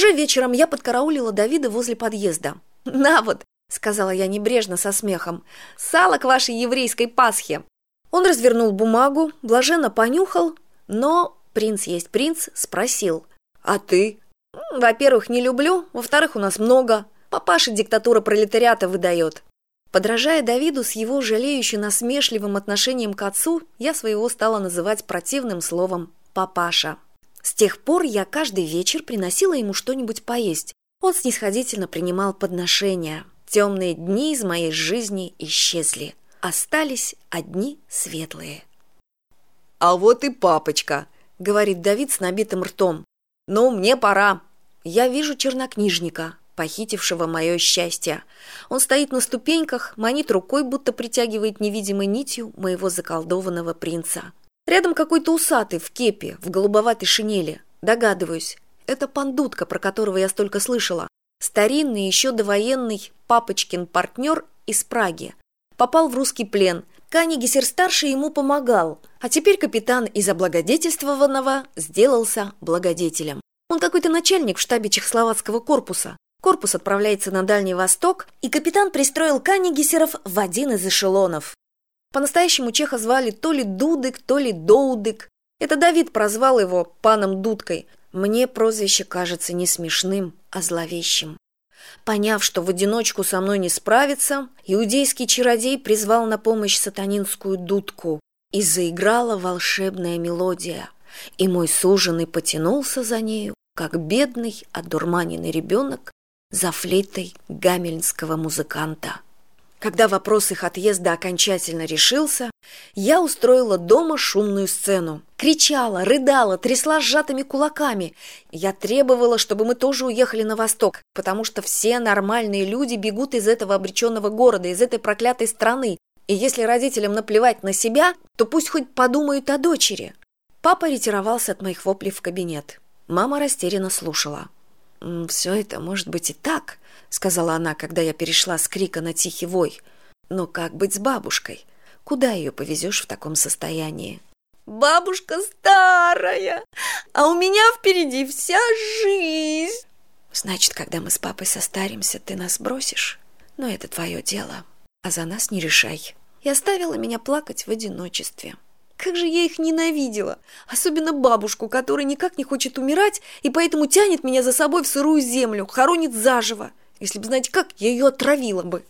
уже вечером я подкараулила давида возле подъезда. На вот сказала я небрежно со смехом сало к вашей еврейской пасхе он развернул бумагу блаженно понюхал но принц есть принц спросил. А ты? Во первых не люблю во вторых у нас много. Папаша диктатура пролетариата выдает подражая давиду с его жалеющим насмешливым отношением к отцу я своего стала называть противным словом папаша с тех пор я каждый вечер приносила ему что нибудь поесть. Он снисходительно принимал подношения. Темные дни из моей жизни исчезли. Остались одни светлые. А вот и папочка говорит давид с набитым ртом. Ну мне пора я вижу чернокнижника похитившего мое счастье. Он стоит на ступеньках манит рукой будто притягивает невидимой нитью моего заколдованного принца рядом какой то усатый в кепе в голубоватой шинели. Догадываюсь. Это пандутка про которого я столько слышала. Старинный еще довоенный папочкин партнер из праги. Попал в русский плен. Канигесер старший ему помогал. А теперь капитан из облагодетельствованного сделался благодетелем. Он какой то начальник в штабе чехословацкого корпуса. Корпус отправляется на дальний восток и капитан пристроил канигесеров в один из эшелонов по настоящему чеха звали то ли дудык то ли доудык. Это давид прозвал его паном дудкой мне прозвище кажется не смешным а зловещим. Поняв что в одиночку со мной не справится иудейский чародей призвал на помощь сатанинскую дудку. И заиграла волшебная мелодия. И мой суженый потянулся за нею как бедный одурманенный ребенок за флейтой гамельнского музыканта когда вопрос их отъезда окончательно решился я устроила дома шумную сцену. Кричала рыдала трясла сжатыми кулаками. Я требовала чтобы мы тоже уехали на восток потому что все нормальные люди бегут из этого обреченного города из этой проклятой страны. И если родителям наплевать на себя то пусть хоть подумают о дочери. Папа ретировался от моих воплей в кабинет. Мама растерянно слушала все это может быть и так сказала она когда я перешла с крика на тихий вой. Но как быть с бабушкой? Куда ее повезешь в таком состоянии? Бабушка старая а у меня впереди вся жизнь значит когда мы с папой состаримся ты нас бросишь? Но это твое дело а за нас не решай и оставила меня плакать в одиночестве как же я их ненавидела особенно бабушку которая никак не хочет умирать и поэтому тянет меня за собой в сырую землю хоронит заживо. Если бы знать как я ее отравила бы.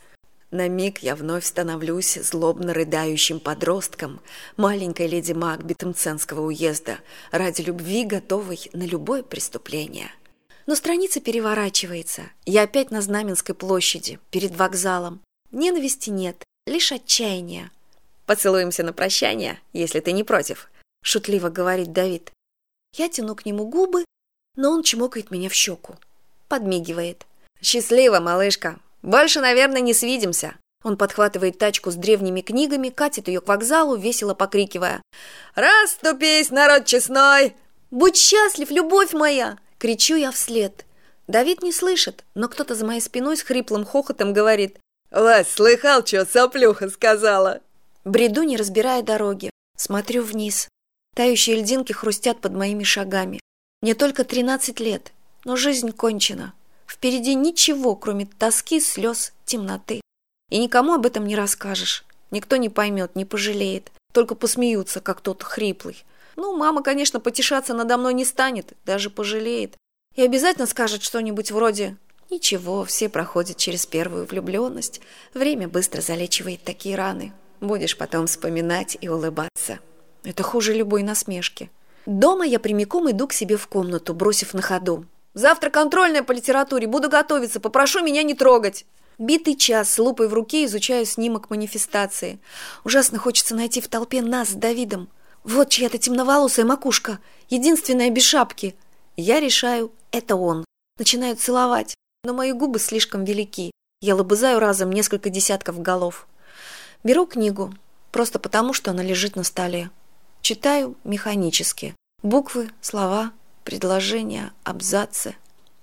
На миг я вновь становлюсь злобно рыдающим подростком маленькой леди макбетом ценского уезда ради любви готовой на любое преступление. Но страница переворачивается. Я опять на знаменской площади перед вокзалом. Ненависти нет лишь отчаяние поцелуемся на прощание если ты не против шутливо говорит давид. Я тяну к нему губы но он чмокает меня в щеку. Подмигивает. Счастливо малышка! Больше наверное не свидимся! Он подхватывает тачку с древними книгами катит ее к вокзалу весело покрикивая. Расступись народ честной! Будь счастлив любовь моя кричу я вслед. Давид не слышит но кто то за моей спиной с хриплым хохотом говорит. Лась слыхал что соплюха сказала бреду не разбирая дороги смотрю вниз тающие льдинки хрустят под моими шагами мне только тринадцать лет но жизнь кончена Впереди ничего, кроме тоски, слез, темноты. И никому об этом не расскажешь. Никто не поймет, не пожалеет. Только посмеются, как тот хриплый. Ну, мама, конечно, потешаться надо мной не станет, даже пожалеет. И обязательно скажет что-нибудь вроде «Ничего, все проходят через первую влюбленность. Время быстро залечивает такие раны. Будешь потом вспоминать и улыбаться». Это хуже любой насмешки. Дома я прямиком иду к себе в комнату, бросив на ходу. Завтра контрольная по литературе. Буду готовиться. Попрошу меня не трогать. Битый час с лупой в руке изучаю снимок манифестации. Ужасно хочется найти в толпе нас с Давидом. Вот чья-то темноволосая макушка, единственная без шапки. Я решаю, это он. Начинаю целовать, но мои губы слишком велики. Я лобызаю разом несколько десятков голов. Беру книгу, просто потому, что она лежит на столе. Читаю механически. Буквы, слова, предложения абзацы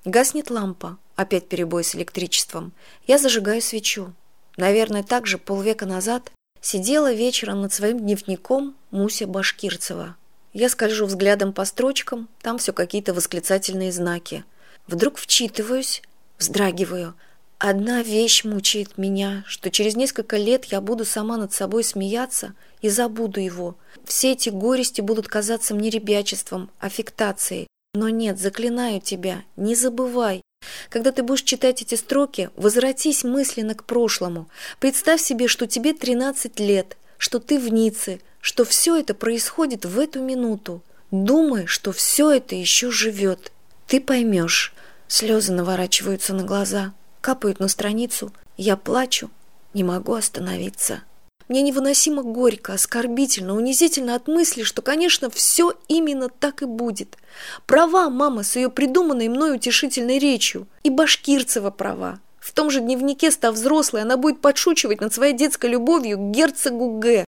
гаснет лампа опять перебой с электричеством я зажигаю свечу наверное также полвека назад сидела вечером над своим дневником муся башкирцева я скольжу взглядом по строчкам там все какие то восклицательные знаки Вдруг вчитываюсь, вздрагиваю. Одна вещь мучает меня, что через несколько лет я буду сама над собой смеяться и забуду его. Все эти горести будут казаться мне ребячеством, аффектацией. Но нет, заклинаю тебя, не забывай. Когда ты будешь читать эти строки, возвратись мысленно к прошлому. Представь себе, что тебе 13 лет, что ты в Ницце, что все это происходит в эту минуту. Думай, что все это еще живет. Ты поймешь. Слезы наворачиваются на глаза, капают на страницу. Я плачу, не могу остановиться. Мне невыносимо горько, оскорбительно, унизительно от мысли, что, конечно, все именно так и будет. Права мама с ее придуманной мной утешительной речью. И Башкирцева права. В том же дневнике, став взрослой, она будет подшучивать над своей детской любовью к герцогу Г.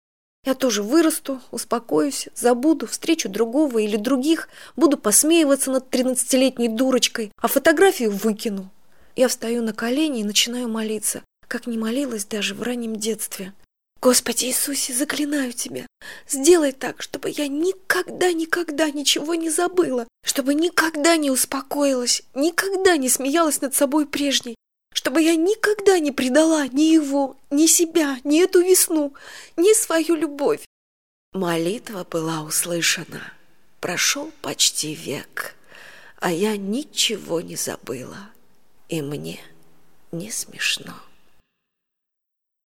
Я тоже вырасту, успокоюсь, забуду, встречу другого или других, буду посмеиваться над тринадцатилетней дурочкой, а фотографию выкину. Я встаю на колени и начинаю молиться, как не молилась даже в раннем детстве. Господи Иисусе, заклинаю Тебя, сделай так, чтобы я никогда-никогда ничего не забыла, чтобы никогда не успокоилась, никогда не смеялась над собой прежней, чтобы я никогда не предала ни его, ни себя, ни эту весну, ни свою любовь. Молитва была услышана. Прошел почти век, а я ничего не забыла, и мне не смешно.